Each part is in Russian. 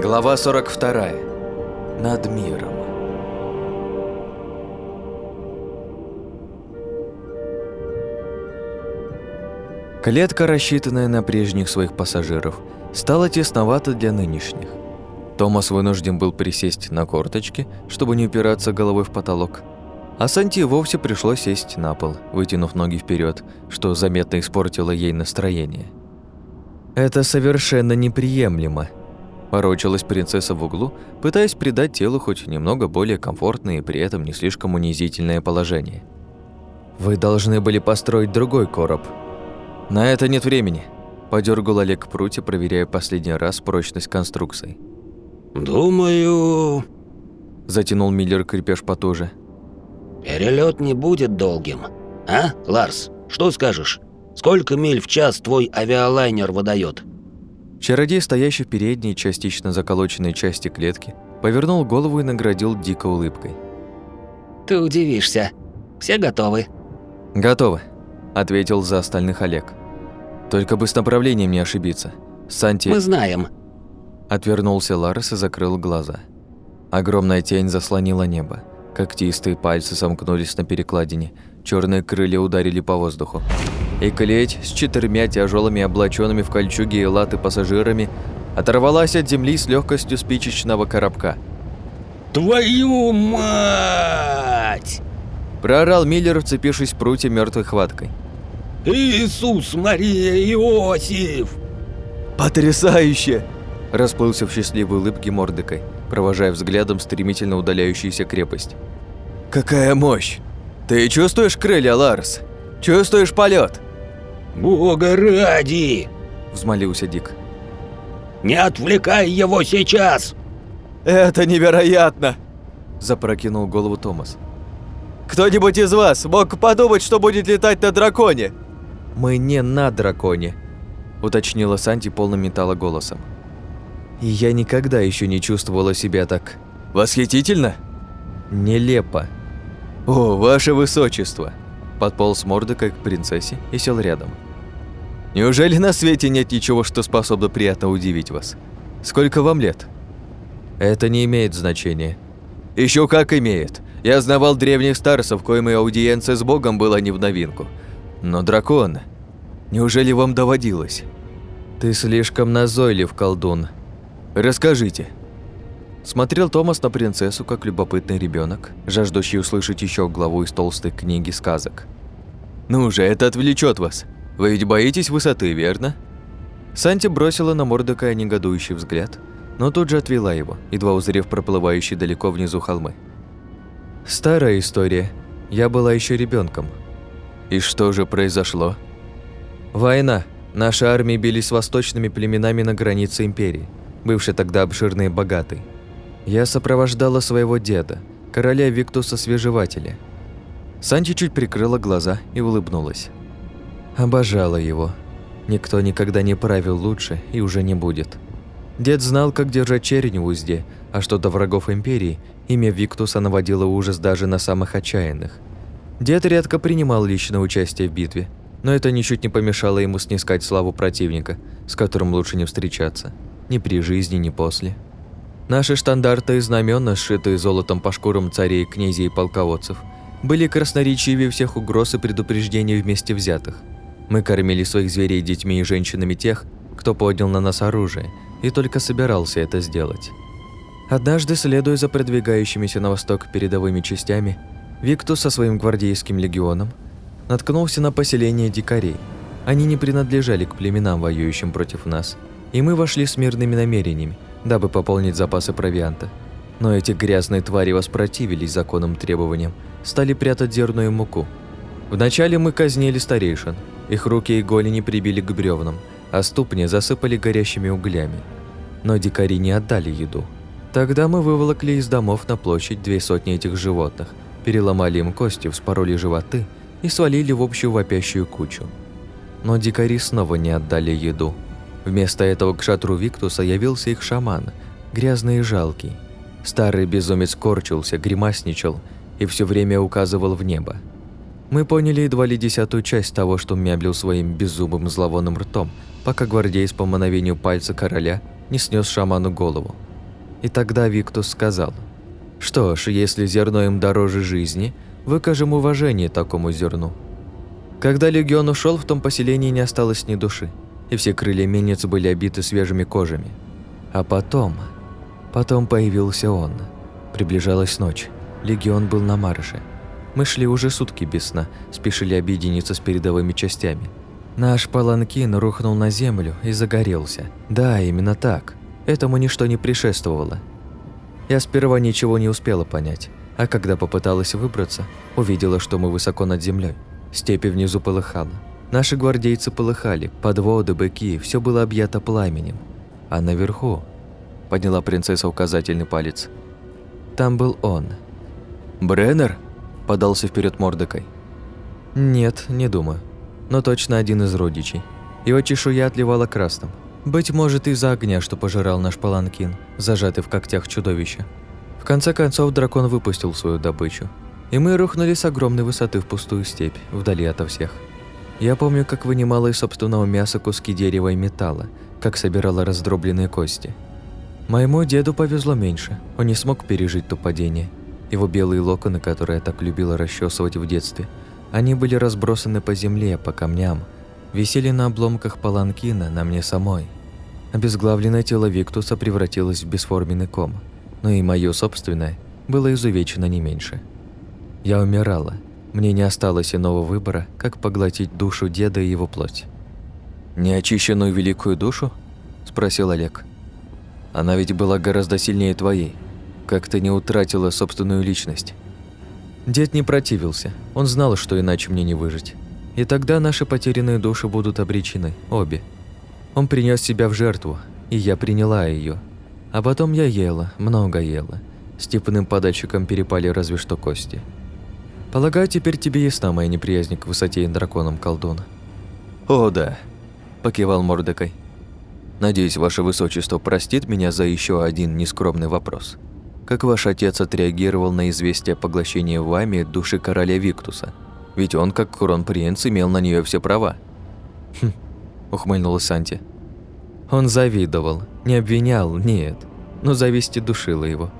Глава 42. Над миром. Клетка, рассчитанная на прежних своих пассажиров, стала тесновата для нынешних. Томас вынужден был присесть на корточки, чтобы не упираться головой в потолок. А Санти вовсе пришлось сесть на пол, вытянув ноги вперед, что заметно испортило ей настроение. «Это совершенно неприемлемо», – ворочалась принцесса в углу, пытаясь придать телу хоть немного более комфортное и при этом не слишком унизительное положение. «Вы должны были построить другой короб». «На это нет времени», – подергал Олег прутья, проверяя последний раз прочность конструкции. «Думаю...» – затянул Миллер крепеж потуже. «Перелет не будет долгим. А, Ларс, что скажешь? Сколько миль в час твой авиалайнер выдает? Чародей, стоящий в передней, частично заколоченной части клетки, повернул голову и наградил дико улыбкой. «Ты удивишься. Все готовы?» «Готовы», — ответил за остальных Олег. «Только бы с направлением не ошибиться. Санти...» «Мы знаем». Отвернулся Ларес и закрыл глаза. Огромная тень заслонила небо. Когтистые пальцы сомкнулись на перекладине, черные крылья ударили по воздуху. И клеть с четырьмя тяжелыми облаченными в кольчуге и латы пассажирами оторвалась от земли с легкостью спичечного коробка. «Твою мать!» Проорал Миллер, вцепившись в прутья мертвой хваткой. «Иисус, Мария, Иосиф!» «Потрясающе!» Расплылся в счастливой улыбке Мордекой, провожая взглядом стремительно удаляющуюся крепость. «Какая мощь! Ты чувствуешь крылья, Ларс? Чувствуешь полет? «Бога ради!» – взмолился Дик. «Не отвлекай его сейчас!» «Это невероятно!» – запрокинул голову Томас. «Кто-нибудь из вас мог подумать, что будет летать на драконе?» «Мы не на драконе», – уточнила Санти полным металла голосом. «И я никогда еще не чувствовала себя так восхитительно, нелепо. О, ваше высочество!» Подполз Мордекай к принцессе и сел рядом. «Неужели на свете нет ничего, что способно приятно удивить вас? Сколько вам лет?» «Это не имеет значения». Еще как имеет. Я знавал древних старцев, коим и аудиенция с Богом была не в новинку. Но дракон... Неужели вам доводилось? Ты слишком назойлив, колдун. Расскажите». Смотрел Томас на принцессу, как любопытный ребенок, жаждущий услышать еще главу из толстой книги сказок. «Ну же, это отвлечет вас. Вы ведь боитесь высоты, верно?» Санти бросила на Мордекая негодующий взгляд, но тут же отвела его, едва узрев проплывающие далеко внизу холмы. «Старая история. Я была еще ребенком. И что же произошло?» «Война. Наши армии бились с восточными племенами на границе империи, бывшей тогда обширной и богатой. Я сопровождала своего деда, короля Виктуса Свежевателя. Санчи чуть прикрыла глаза и улыбнулась. Обожала его. Никто никогда не правил лучше и уже не будет. Дед знал, как держать черень в узде, а что до врагов Империи, имя Виктуса наводило ужас даже на самых отчаянных. Дед редко принимал личное участие в битве, но это ничуть не помешало ему снискать славу противника, с которым лучше не встречаться, ни при жизни, ни после. Наши штандарты и знамена, сшитые золотом по шкурам царей, князей и полководцев, были красноречивее всех угроз и предупреждений вместе взятых. Мы кормили своих зверей детьми и женщинами тех, кто поднял на нас оружие, и только собирался это сделать. Однажды, следуя за продвигающимися на восток передовыми частями, Виктус со своим гвардейским легионом наткнулся на поселение дикарей. Они не принадлежали к племенам, воюющим против нас, и мы вошли с мирными намерениями, дабы пополнить запасы провианта. Но эти грязные твари воспротивились законным требованиям, стали прятать зерную муку. Вначале мы казнили старейшин, их руки и голени прибили к бревнам, а ступни засыпали горящими углями. Но дикари не отдали еду. Тогда мы выволокли из домов на площадь две сотни этих животных, переломали им кости, вспороли животы и свалили в общую вопящую кучу. Но дикари снова не отдали еду. Вместо этого к шатру Виктуса явился их шаман, грязный и жалкий. Старый безумец корчился, гримасничал и все время указывал в небо. Мы поняли едва ли десятую часть того, что мяблил своим беззубым зловонным ртом, пока гвардейц по мановению пальца короля не снес шаману голову. И тогда Виктус сказал, «Что ж, если зерно им дороже жизни, выкажем уважение такому зерну». Когда легион ушел, в том поселении не осталось ни души, и все крылья мельниц были обиты свежими кожами. А потом... Потом появился он. Приближалась ночь. Легион был на марше. Мы шли уже сутки без сна, спешили объединиться с передовыми частями. Наш паланкин рухнул на землю и загорелся. Да, именно так. Этому ничто не предшествовало. Я сперва ничего не успела понять, а когда попыталась выбраться, увидела, что мы высоко над землей. Степи внизу полыхало. Наши гвардейцы полыхали, подводы, быки, все было объято пламенем. А наверху подняла принцесса указательный палец. Там был он. «Бреннер?» – подался вперед Мордекой. «Нет, не думаю. Но точно один из родичей. Его чешуя отливала красным. Быть может, из-за огня, что пожирал наш паланкин, зажатый в когтях чудовища. В конце концов, дракон выпустил свою добычу. И мы рухнули с огромной высоты в пустую степь, вдали ото всех. Я помню, как вынимала из собственного мяса куски дерева и металла, как собирала раздробленные кости. Моему деду повезло меньше, он не смог пережить то падение. Его белые локоны, которые я так любила расчесывать в детстве, они были разбросаны по земле, по камням, висели на обломках паланкина, на мне самой – Обезглавленное тело Виктуса превратилось в бесформенный ком, но и мое собственное было изувечено не меньше. Я умирала. Мне не осталось иного выбора, как поглотить душу деда и его плоть. «Неочищенную великую душу?» – спросил Олег. «Она ведь была гораздо сильнее твоей. Как ты не утратила собственную личность?» Дед не противился. Он знал, что иначе мне не выжить. И тогда наши потерянные души будут обречены, обе – он принес себя в жертву, и я приняла ее. А потом я ела, много ела. Степным подальщикам перепали разве что кости. Полагаю, теперь тебе ясна моя неприязнь к высоте и драконам колдуна. «О, да», – покивал Мордекай. «Надеюсь, ваше высочество простит меня за еще один нескромный вопрос. Как ваш отец отреагировал на известие о поглощении вами души короля Виктуса? Ведь он, как кронпринц, имел на нее все права». «Хм, ухмыльнулась Санти. Он завидовал, не обвинял, нет, но зависть и душила его.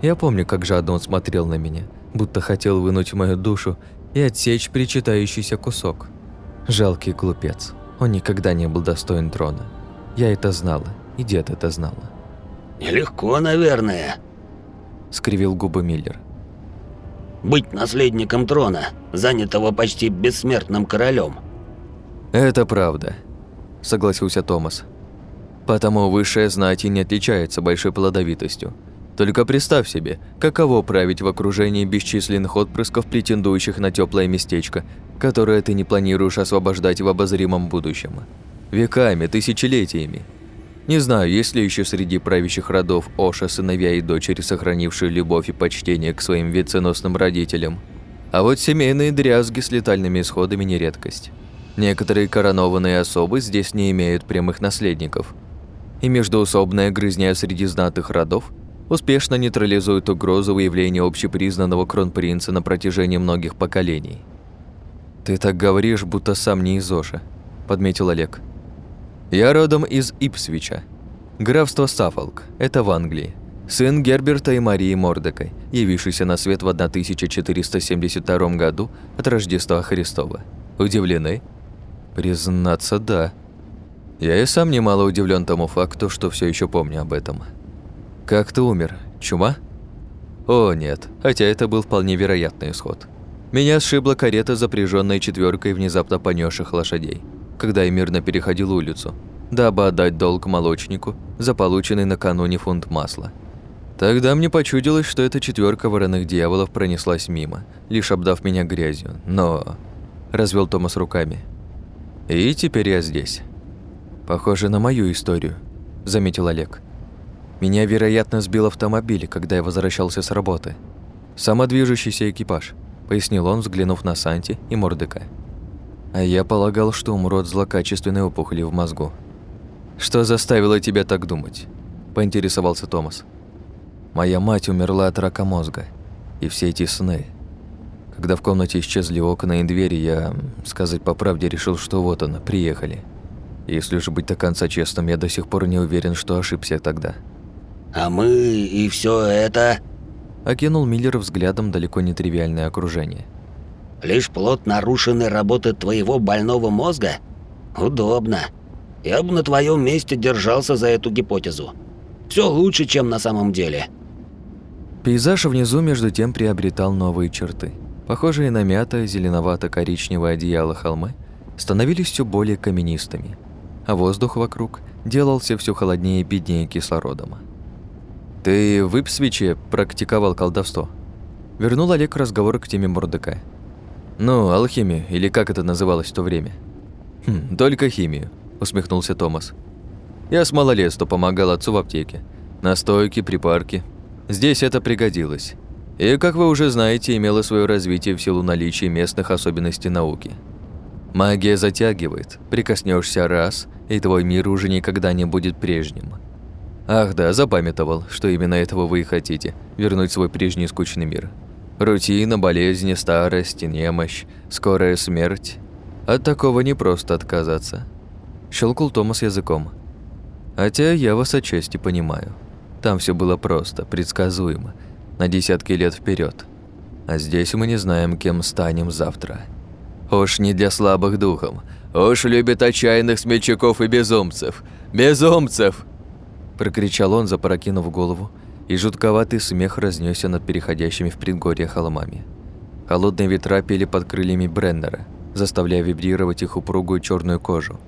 Я помню, как жадно он смотрел на меня, будто хотел вынуть мою душу и отсечь причитающийся кусок. Жалкий глупец. Он никогда не был достоин трона. Я это знала, и дед это знала. «Нелегко, наверное», — скривил губы Миллер. «Быть наследником трона, занятого почти бессмертным королем. «Это правда», согласился Томас. Потому высшая знать и не отличается большой плодовитостью. Только представь себе, каково править в окружении бесчисленных отпрысков, претендующих на теплое местечко, которое ты не планируешь освобождать в обозримом будущем. Веками, тысячелетиями. Не знаю, есть ли еще среди правящих родов Оша сыновья и дочери, сохранившие любовь и почтение к своим веценосным родителям. А вот семейные дрязги с летальными исходами не редкость. Некоторые коронованные особы здесь не имеют прямых наследников. И междоусобная грызня среди знатых родов успешно нейтрализует угрозу выявления общепризнанного кронпринца на протяжении многих поколений. «Ты так говоришь, будто сам не из Оша», – подметил Олег. «Я родом из Ипсвича. Графство Саффолк, это в Англии. Сын Герберта и Марии Мордекой, явившийся на свет в 1472 году от Рождества Христова. Удивлены?» Признаться, да. Я и сам немало удивлен тому факту, что все еще помню об этом. Как ты умер? Чума? О, нет, хотя это был вполне вероятный исход. Меня сшибла карета, запряженная четверкой внезапно понесших лошадей, когда я мирно переходил улицу, дабы отдать долг молочнику за полученный накануне фунт масла. Тогда мне почудилось, что эта четверка вороных дьяволов пронеслась мимо, лишь обдав меня грязью, но... Развел Томас руками. И теперь я здесь. Похоже на мою историю, заметил Олег. Меня, вероятно, сбил автомобиль, когда я возвращался с работы. Самодвижущийся экипаж, пояснил он, взглянув на Санти и Мордека. А я полагал, что умру от злокачественной опухоли в мозгу. Что заставило тебя так думать? поинтересовался Томас. Моя мать умерла от рака мозга, и все эти сны когда в комнате исчезли окна и двери, я, сказать по правде, решил, что вот она, приехали. Если же быть до конца честным, я до сих пор не уверен, что ошибся тогда. А мы и все это...» Окинул Миллер взглядом далеко не тривиальное окружение. «Лишь плод нарушенной работы твоего больного мозга? Удобно. Я бы на твоем месте держался за эту гипотезу. Все лучше, чем на самом деле». Пейзаж внизу между тем приобретал новые черты. Похожие на мятое зеленовато-коричневое одеяло холмы становились все более каменистыми, а воздух вокруг делался все холоднее и беднее кислородом. «Ты в Ипсвиче практиковал колдовство?» Вернул Олег разговор к теме Мордыка. «Ну, алхимию, или как это называлось в то время?» «Хм, только химию», — усмехнулся Томас. «Я с малолетства помогал отцу в аптеке. Настойки, припарки. Здесь это пригодилось. И, как вы уже знаете, имело свое развитие в силу наличия местных особенностей науки. Магия затягивает, прикоснешься раз, и твой мир уже никогда не будет прежним. Ах да, запамятовал, что именно этого вы и хотите – вернуть свой прежний скучный мир. Рутина, болезни, старость, немощь, скорая смерть. От такого не просто отказаться. Щелкнул Томас языком. Хотя я вас отчасти понимаю. Там все было просто, предсказуемо, на десятки лет вперед. А здесь мы не знаем, кем станем завтра. Уж не для слабых духом. Уж любит отчаянных смельчаков и безумцев. Безумцев! Прокричал он, запрокинув голову, и жутковатый смех разнесся над переходящими в предгорье холмами. Холодные ветра пели под крыльями Бреннера, заставляя вибрировать их упругую черную кожу.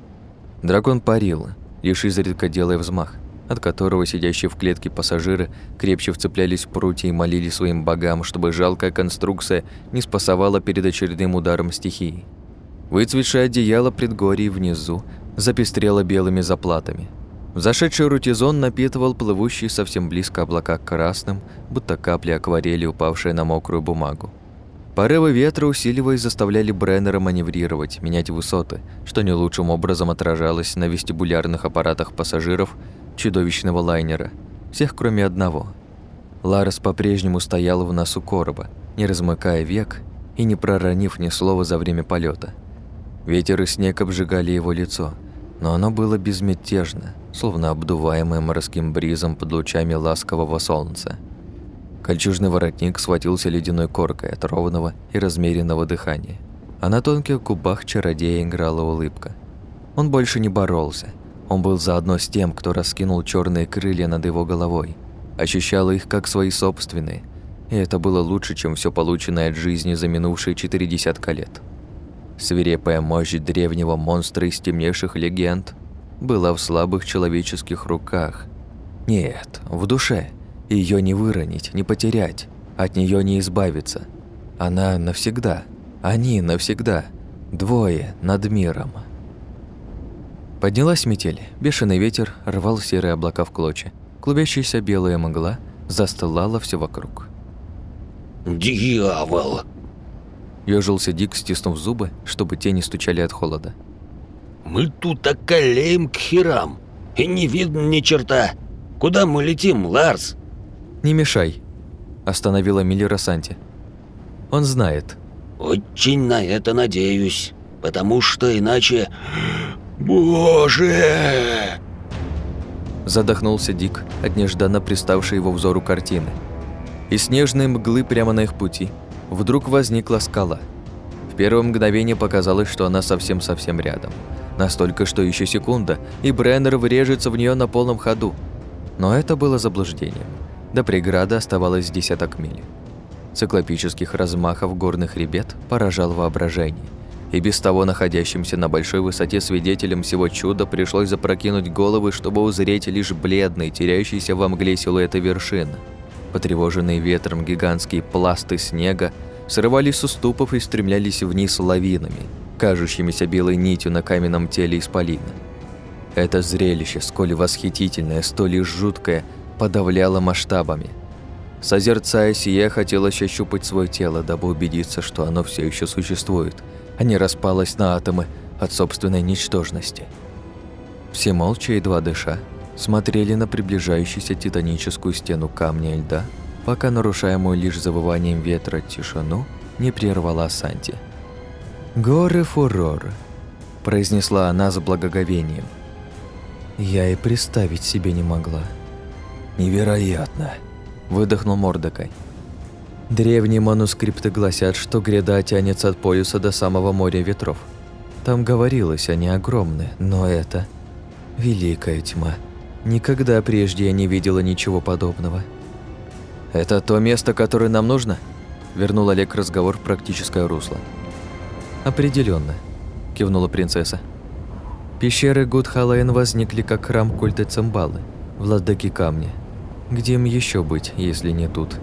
Дракон парил, лишь изредка делая взмах, от которого сидящие в клетке пассажиры крепче вцеплялись в прутья и молили своим богам, чтобы жалкая конструкция не спасовала перед очередным ударом стихии. Выцветшее одеяло предгорий внизу запестрело белыми заплатами – Зашедший рутизон напитывал плывущие совсем близко облака красным, будто капли акварели, упавшие на мокрую бумагу. Порывы ветра, усиливаясь, заставляли Бреннера маневрировать, менять высоты, что не лучшим образом отражалось на вестибулярных аппаратах пассажиров чудовищного лайнера, всех кроме одного. Ларес по-прежнему стоял в носу короба, не размыкая век и не проронив ни слова за время полета. Ветер и снег обжигали его лицо – но оно было безмятежно, словно обдуваемое морским бризом под лучами ласкового солнца. Кольчужный воротник схватился ледяной коркой от ровного и размеренного дыхания, а на тонких губах чародея играла улыбка. Он больше не боролся, он был заодно с тем, кто раскинул черные крылья над его головой, ощущал их как свои собственные, и это было лучше, чем все полученное от жизни за минувшие четыре десятка лет. Свирепая мощь древнего монстра из темнейших легенд была в слабых человеческих руках. Нет, в душе. Ее не выронить, не потерять, от нее не избавиться. Она навсегда. Они навсегда. Двое над миром. Поднялась метель. Бешеный ветер рвал серые облака в клочья. Клубящаяся белая мгла застылала все вокруг. «Дьявол!» Ёжился Дик, стиснув зубы, чтобы те не стучали от холода. «Мы тут околеем к херам, и не видно ни черта. Куда мы летим, Ларс?» «Не мешай», – остановила Миллера Санти. «Он знает». «Очень на это надеюсь, потому что иначе... Боже!» Задохнулся Дик от нежданно приставшей его взору картины. И снежные мглы прямо на их пути – вдруг возникла скала. В первое мгновение показалось, что она совсем-совсем рядом. Настолько, что еще секунда, и Бреннер врежется в нее на полном ходу. Но это было заблуждением. До преграды оставалось десяток миль. Циклопических размахов горных хребет поражал воображение. И без того находящимся на большой высоте свидетелям всего чуда пришлось запрокинуть головы, чтобы узреть лишь бледный, теряющийся во мгле силуэты вершины – Потревоженные ветром гигантские пласты снега срывались с уступов и стремлялись вниз лавинами, кажущимися белой нитью на каменном теле исполина. Это зрелище, сколь восхитительное, столь и жуткое, подавляло масштабами. Созерцая сие, хотелось ощупать свое тело, дабы убедиться, что оно все еще существует, а не распалось на атомы от собственной ничтожности. Все молча, едва дыша, смотрели на приближающуюся титаническую стену камня и льда, пока нарушаемую лишь завыванием ветра тишину не прервала Санти. «Горы фурор», – произнесла она с благоговением. «Я и представить себе не могла. Невероятно, выдохнул Мордекай. Древние манускрипты гласят, что гряда тянется от пояса до самого моря ветров. Там говорилось, они огромны, но это... Великая тьма. Никогда прежде я не видела ничего подобного. «Это то место, которое нам нужно?» Вернул Олег разговор в практическое русло. Определенно, кивнула принцесса. Пещеры Гудхалаен возникли как храм культа Цимбалы, владыки камня. Где им еще быть, если не тут?»